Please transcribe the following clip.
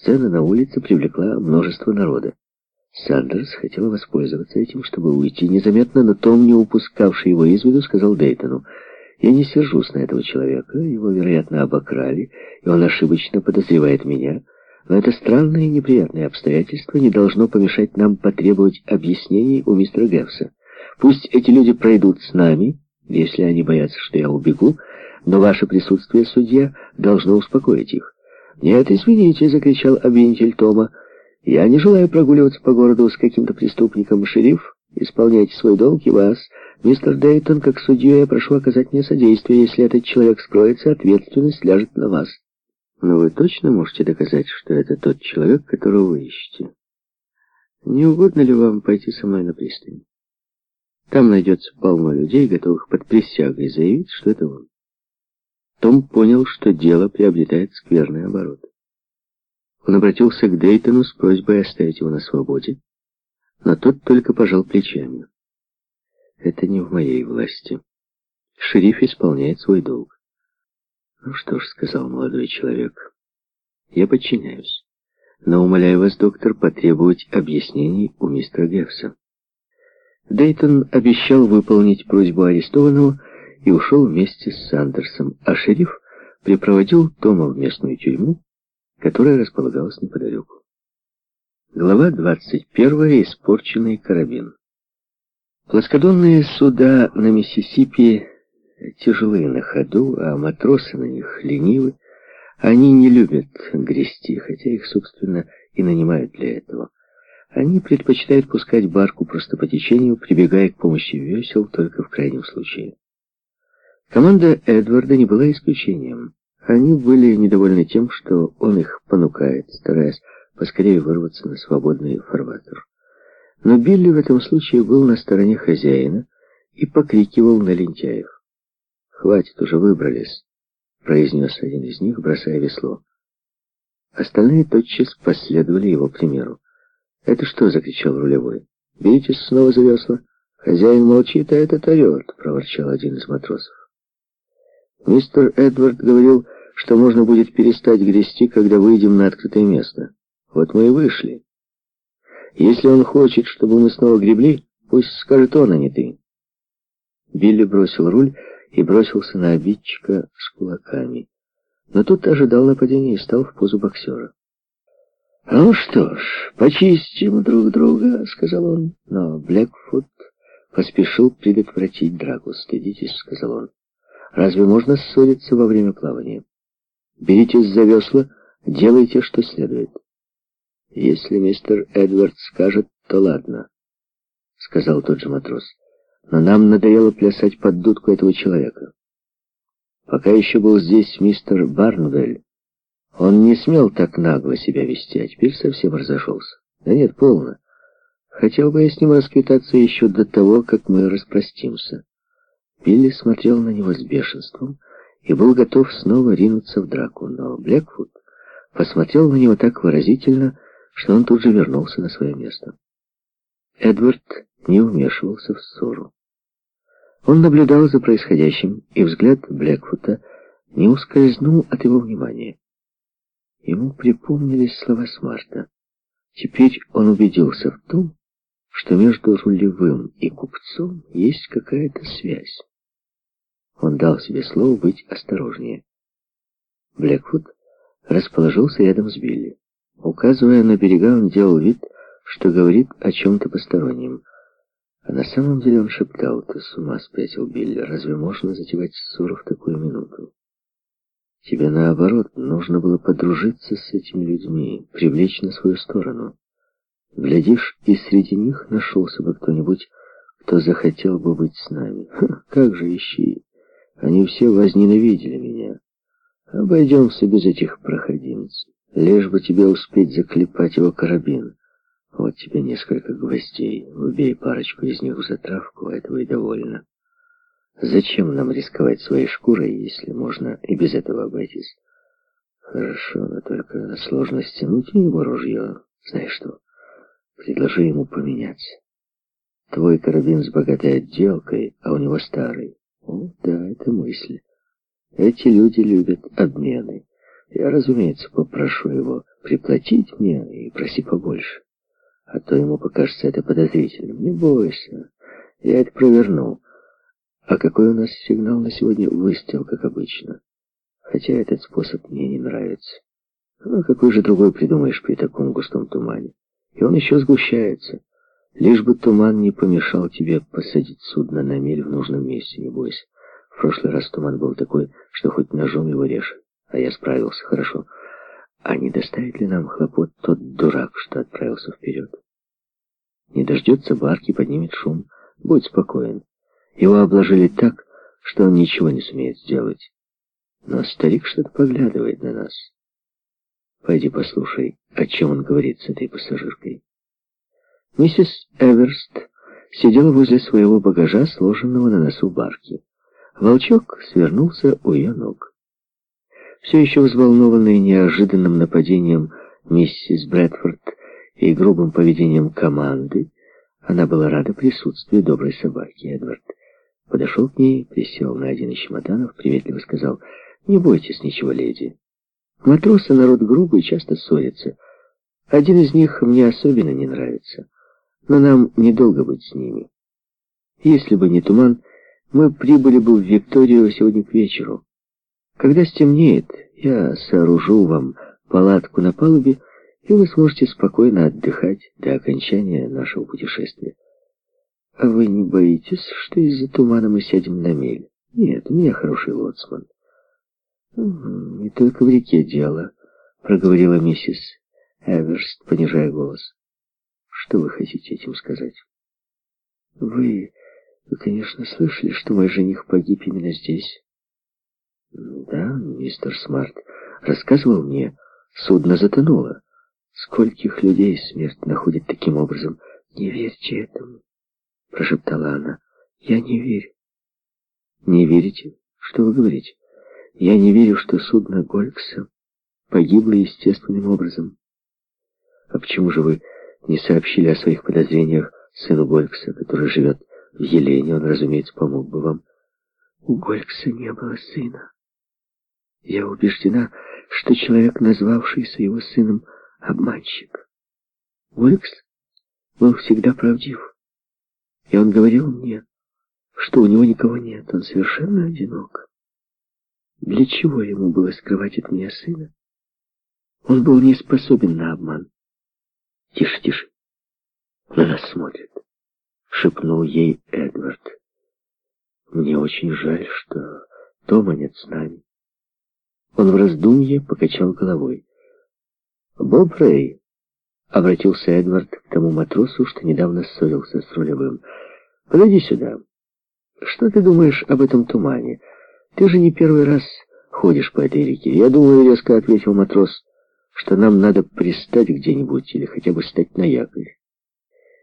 Сцена на улице привлекла множество народа. Сандерс хотел воспользоваться этим, чтобы уйти незаметно, но Том, не упускавший его из виду, сказал Дейтону, «Я не сержусь на этого человека, его, вероятно, обокрали, и он ошибочно подозревает меня, но это странное и неприятное обстоятельство не должно помешать нам потребовать объяснений у мистера Гефса. Пусть эти люди пройдут с нами, если они боятся, что я убегу, но ваше присутствие, судья, должно успокоить их. «Нет, извините», — закричал обвинитель Тома, — я не желаю прогуливаться по городу с каким-то преступником. Шериф, исполняйте свой долг и вас. Мистер Дейтон, как судью, я прошу оказать мне содействие. Если этот человек скроется, ответственность ляжет на вас. Но вы точно можете доказать, что это тот человек, которого вы ищете? Не угодно ли вам пойти со мной на пристань? Там найдется полно людей, готовых под присягой заявить, что это он. Том понял, что дело приобретает скверный оборот. Он обратился к Дейтону с просьбой оставить его на свободе, но тот только пожал плечами. «Это не в моей власти. Шериф исполняет свой долг». «Ну что ж», — сказал молодой человек, — «я подчиняюсь, но умоляю вас, доктор, потребовать объяснений у мистера Гефса». Дейтон обещал выполнить просьбу арестованного и ушел вместе с Сандерсом, а шериф припроводил Тома в местную тюрьму, которая располагалась неподалеку. Глава 21. Испорченный карабин. Плоскодонные суда на Миссисипи тяжелые на ходу, а матросы на них ленивы. Они не любят грести, хотя их, собственно, и нанимают для этого. Они предпочитают пускать барку просто по течению, прибегая к помощи весел только в крайнем случае. Команда Эдварда не была исключением. Они были недовольны тем, что он их понукает, стараясь поскорее вырваться на свободный фарватер. Но Билли в этом случае был на стороне хозяина и покрикивал на лентяев. «Хватит, уже выбрались», — произнес один из них, бросая весло. Остальные тотчас последовали его примеру. «Это что?» — закричал рулевой. «Беритесь снова за весла». «Хозяин молчит, а этот орет», — проворчал один из матросов. Мистер Эдвард говорил что можно будет перестать грести, когда выйдем на открытое место. Вот мы и вышли. Если он хочет, чтобы мы снова гребли, пусть скажет он, а не ты. Билли бросил руль и бросился на обидчика с кулаками. Но тут ожидал нападения и стал в позу боксера. «Ну что ж, почистим друг друга», — сказал он. Но Блэкфуд поспешил предотвратить драку. «Стыдитесь», — сказал он. «Разве можно ссориться во время плавания?» Беритесь за весла, делайте, что следует. Если мистер Эдвард скажет, то ладно, сказал тот же матрос. Но нам надоело плясать под дудку этого человека. Пока еще был здесь мистер Барнвель, он не смел так нагло себя вести, а теперь совсем разошелся. Да нет, полно. Хотел бы я с ним расквитаться еще до того, как мы распростимся. Билли смотрел на него с бешенством, и был готов снова ринуться в драку, но Блекфуд посмотрел на него так выразительно, что он тут же вернулся на свое место. Эдвард не вмешивался в ссору. Он наблюдал за происходящим, и взгляд Блекфута не ускользнул от его внимания. Ему припомнились слова Смарта. Теперь он убедился в том, что между рулевым и купцом есть какая-то связь. Он дал себе слово быть осторожнее. Блэквуд расположился рядом с Билли. Указывая на берега, он делал вид, что говорит о чем-то постороннем. А на самом деле он шептал, «Ты с ума спятил, Билли, разве можно затевать ссору в такую минуту? Тебе, наоборот, нужно было подружиться с этими людьми, привлечь на свою сторону. Глядишь, и среди них нашелся бы кто-нибудь, кто захотел бы быть с нами. Ха, как же ищи!» Они все возненавидели меня. Обойдемся без этих проходимцев. Лишь бы тебе успеть заклепать его карабин. Вот тебе несколько гвоздей. Убей парочку из них в затравку, а этого и довольно. Зачем нам рисковать своей шкурой, если можно и без этого обойтись? Хорошо, но только сложно стянуть у него ружье. Знаешь что? Предложи ему поменяться. Твой карабин с богатой отделкой, а у него старый. О, да, это мысль. Эти люди любят обмены. Я, разумеется, попрошу его приплатить мне и проси побольше. А то ему покажется это подозрительным. Не бойся, я это проверну. А какой у нас сигнал на сегодня? Выстрел, как обычно. Хотя этот способ мне не нравится. Ну, какой же другой придумаешь при таком густом тумане? И он еще сгущается. Лишь бы туман не помешал тебе посадить судно на мель в нужном месте, не бойся. В прошлый раз туман был такой, что хоть ножом его режь. А я справился хорошо. А не доставит ли нам хлопот тот дурак, что отправился вперед? Не дождется барки, поднимет шум. Будь спокоен. Его обложили так, что он ничего не сумеет сделать. Но старик что-то поглядывает на нас. Пойди послушай, о чем он говорит с этой пассажиркой. Миссис Эверст сидела возле своего багажа, сложенного на носу барки. Волчок свернулся у ее ног. Все еще взволнованный неожиданным нападением миссис Брэдфорд и грубым поведением команды, она была рада присутствию доброй собаки. Эдвард подошел к ней, присел на один из чемоданов, приветливо сказал, «Не бойтесь ничего, леди. Матросы народ грубый, часто ссорятся. Один из них мне особенно не нравится, но нам недолго быть с ними. Если бы не туман, мы прибыли бы в Викторию сегодня к вечеру. Когда стемнеет, я сооружу вам палатку на палубе, и вы сможете спокойно отдыхать до окончания нашего путешествия. А вы не боитесь, что из-за тумана мы сядем на мель? Нет, у меня хороший лоцман. «Не только в реке дело», — проговорила миссис Эверст, понижая голос. «Что вы хотите этим сказать?» «Вы, вы, конечно, слышали, что мой жених погиб именно здесь?» «Да, мистер Смарт рассказывал мне, судно затонуло. Скольких людей смерть находит таким образом? Не верьте этому!» — прошептала она. «Я не верю». «Не верите? Что вы говорите?» Я не верю, что судно Голькса погибло естественным образом. А почему же вы не сообщили о своих подозрениях сыну Голькса, который живет в Елене? Он, разумеется, помог бы вам. У Голькса не было сына. Я убеждена, что человек, назвавшийся его сыном, обманщик. Голькс был всегда правдив. И он говорил мне, что у него никого нет, он совершенно одинок. Для чего ему было скрывать от меня сына? Он был не способен на обман. Тише, тише. На нас смотрит. Шепнул ей Эдвард. Мне очень жаль, что Тома нет с нами. Он в раздумье покачал головой. «Боб Рэй», — обратился Эдвард к тому матросу, что недавно ссорился с рулевым, — «подойди сюда. Что ты думаешь об этом тумане?» Ты же не первый раз ходишь по этой реке. Я думаю, резко ответил матрос, что нам надо пристать где-нибудь или хотя бы стать на якорь.